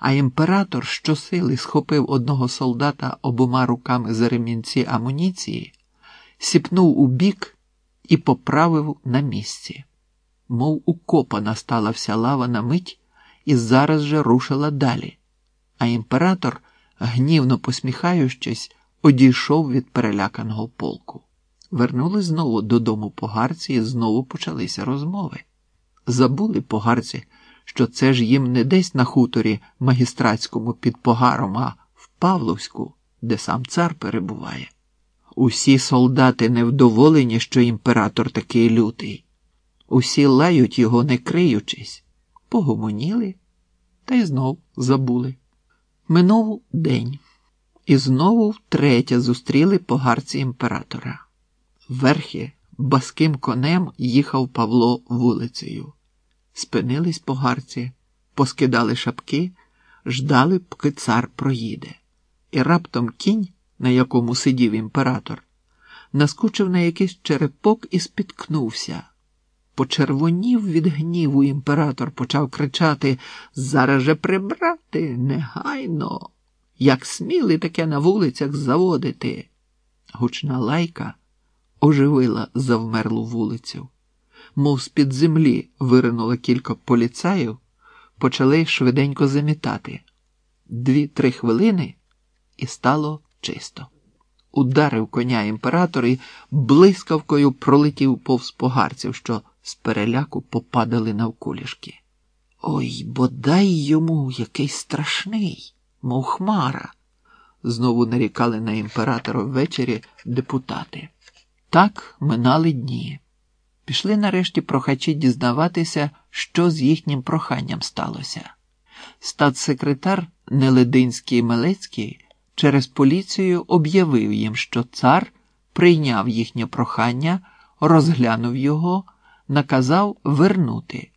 а імператор щосили схопив одного солдата обома руками за ремінці амуніції, сіпнув у бік і поправив на місці. Мов укопана стала вся лава на мить і зараз же рушила далі. А імператор, гнівно посміхаючись, одійшов від переляканого полку. Вернулись знову додому погарці і знову почалися розмови. Забули погарці, що це ж їм не десь на хуторі магістратському під погаром, а в Павловську, де сам цар перебуває. Усі солдати невдоволені, що імператор такий лютий. Усі лають його, не криючись, погомоніли та й знов забули. Минув день, і знову втретє зустріли погарці імператора. Верхи баским конем їхав Павло вулицею. Спинились погарці, поскидали шапки, ждали, поки цар проїде. І раптом кінь, на якому сидів імператор, наскучив на якийсь черепок і спіткнувся. Почервонів від гніву імператор почав кричати Зараз же прибрати негайно, як сміли таке на вулицях заводити. Гучна лайка оживила завмерлу вулицю. Мов з-під землі виринуло кілька поліцаїв, почали швиденько замітати. Дві-три хвилини, і стало чисто. Ударив коня імператор і блискавкою пролетів повз погарців, що з переляку попадали навколішки. Ой, бодай йому який страшний, мов хмара, знову нарікали на імператора ввечері депутати. Так минали дні. Пішли нарешті прохачі дізнаватися, що з їхнім проханням сталося. Статсекретар Нелединський Мелецький через поліцію об'явив їм, що цар прийняв їхнє прохання, розглянув його, наказав вернути,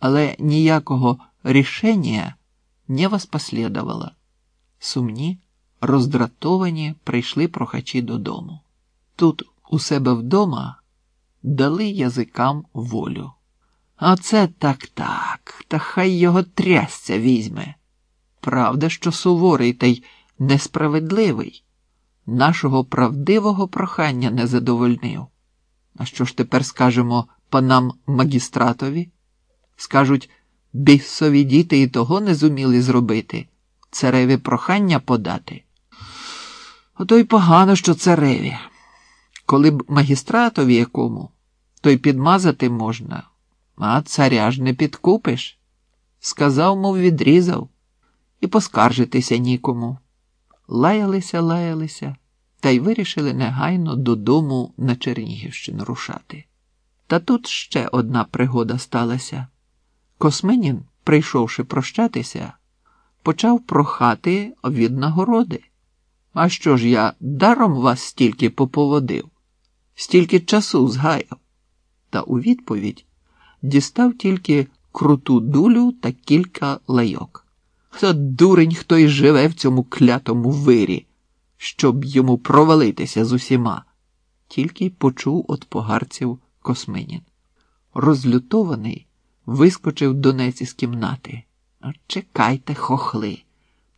але ніякого рішення не воспослідувало. Сумні, роздратовані прийшли прохачі додому. Тут, у себе вдома, дали язикам волю. А це так так, та хай його трясця візьме. Правда, що суворий та й несправедливий, нашого правдивого прохання не задовольнив. А що ж тепер скажемо панам магістратові? Скажуть, бісові діти і того не зуміли зробити, цареві прохання подати. Ото й погано, що цареві. Коли б магістратові якому, то й підмазати можна, а царя ж не підкупиш. Сказав, мов відрізав, і поскаржитися нікому. Лаялися, лаялися, та й вирішили негайно додому на Чернігівщину рушати. Та тут ще одна пригода сталася. Косминін, прийшовши прощатися, почав прохати від нагороди. А що ж я даром вас стільки поповодив, стільки часу згаяв? Та у відповідь дістав тільки круту дулю та кілька лайок. Та дурень, хто й живе в цьому клятому вирі, щоб йому провалитися з усіма, тільки й почув от погарців Косминін. Розлютований, вискочив Донець із кімнати. Чекайте, хохли,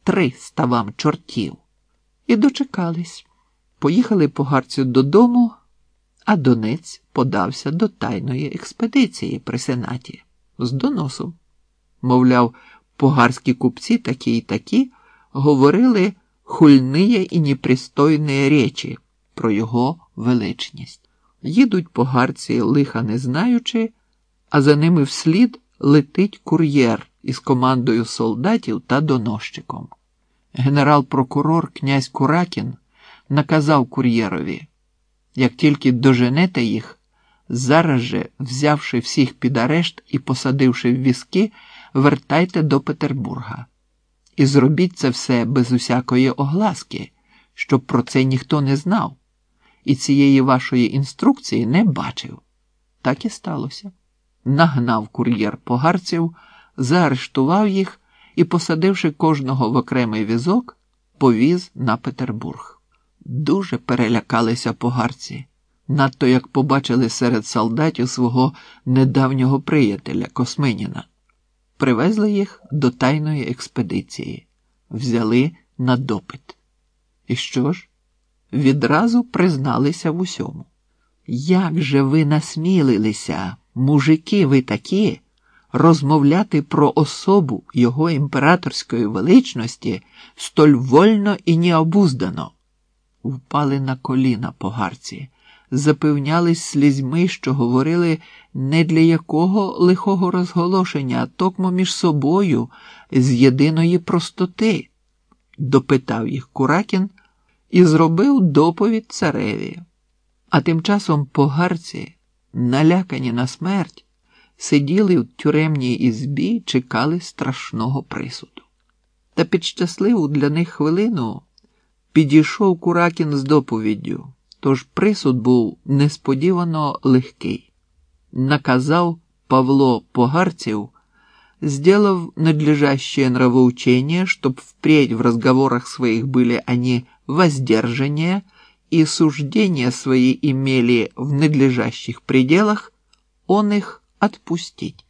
триста вам чортів. І дочекались. Поїхали погарцю додому, а Донець подався до тайної експедиції при сенаті з доносом. Мовляв, погарські купці такі й такі говорили хульниє і непристойні речі про його величність. Їдуть погарці лиха не знаючи, а за ними вслід летить кур'єр із командою солдатів та доносчиком. Генерал-прокурор князь Куракін наказав кур'єрові, як тільки доженете їх, зараз же, взявши всіх під арешт і посадивши в візки, вертайте до Петербурга. І зробіть це все без усякої огласки, щоб про це ніхто не знав, і цієї вашої інструкції не бачив. Так і сталося. Нагнав кур'єр погарців, заарештував їх і, посадивши кожного в окремий візок, повіз на Петербург. Дуже перелякалися погарці, надто як побачили серед солдатів свого недавнього приятеля Косминіна. привезли їх до тайної експедиції, взяли на допит. І що ж? Відразу призналися в усьому. Як же ви насмілилися, мужики ви такі, розмовляти про особу його імператорської величності столь вольно і необуздано? Впали на коліна погарці, запевнялись слізьми, що говорили не для якого лихого розголошення, а токмо між собою з єдиної простоти, допитав їх Куракін і зробив доповідь цареві. А тим часом погарці, налякані на смерть, сиділи в тюремній ізбі чекали страшного присуду. Та під щасливу для них хвилину підійшов Куракін з доповіддю, тож присуд був несподівано легкий. Наказав Павло Погарцев, сделав надлежащее нравоучение, чтоб впредь в разговорах своих были они воздержания и суждения свои имели в надлежащих пределах, он их отпустить.